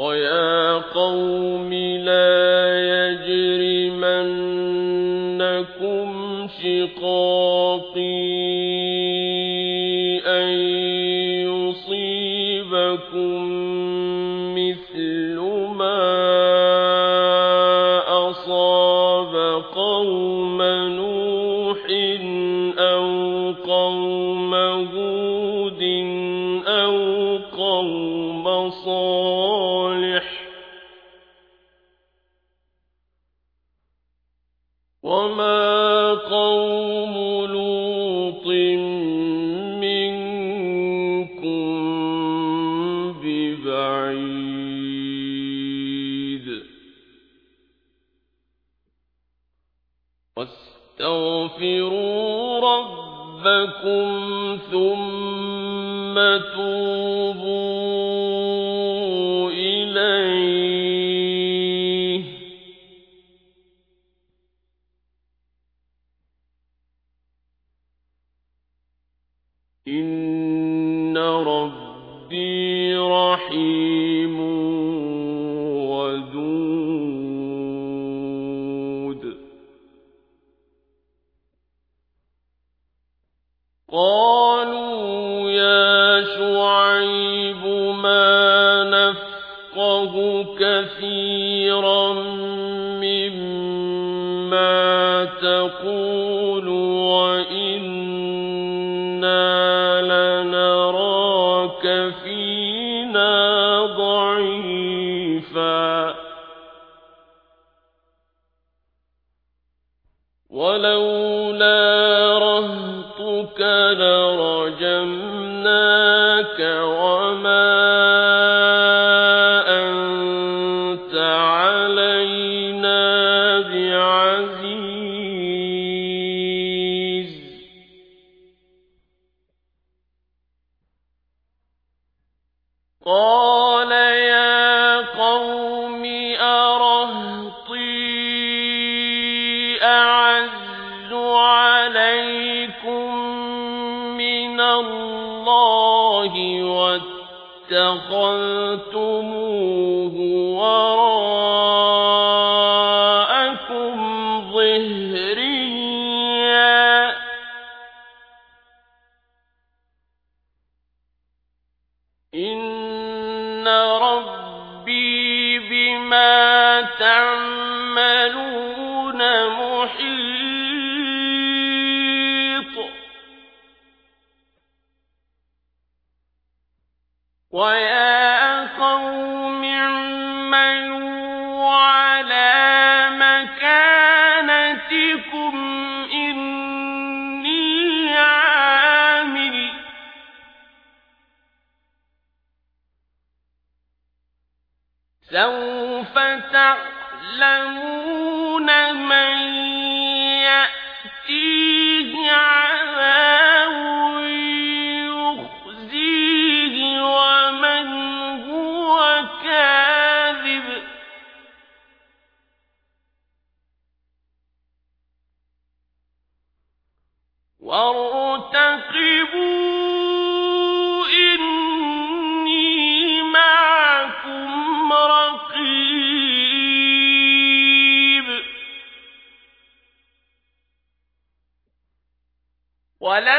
وَيَا قَوْمِ لَا يَجْرِمَنَّكُمْ شِقَاقِي أَن يُصِيبَكُم مِّثْلُ مَا أَصَابَ قَوْمَ نُوحٍ أَوْ وَمَا قَوْمُ لُوطٍ مِّنكُم بِبَعِيدٍ. رَبَّكُمْ ثُمَّ تُوبُوا إِنَّ رَبِّي رَحِيمٌ وَدُودٌ قَالُوا يَا شُعَيْبُ مَا نَفْقَهُ كَثِيرًا مِّمَّا تَقُولُ وَإِنَّا فِينَا ضَعِيفًا ۖ وَلَوْلَا رَهْطُكَ لَرَجَمْنَاكَ ۖ وَاتَّخَذْتُمُوهُ وَرَاءَكُمْ ظِهْرِيًّا ۖ. إِنَّ رَبِّي بِمَا تَعْمَلُونَ مُحِيطٌ. سَوْفَ تَعْلَمُونَ مَن يَأْتِيهِ عَذَابٌ يُخْزِيهِ وَمَنْ هُوَ كَاذِبٌ ۖ. وَارْتَقِبُوا وَلَمَّا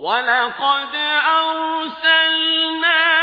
ولقد أرسلنا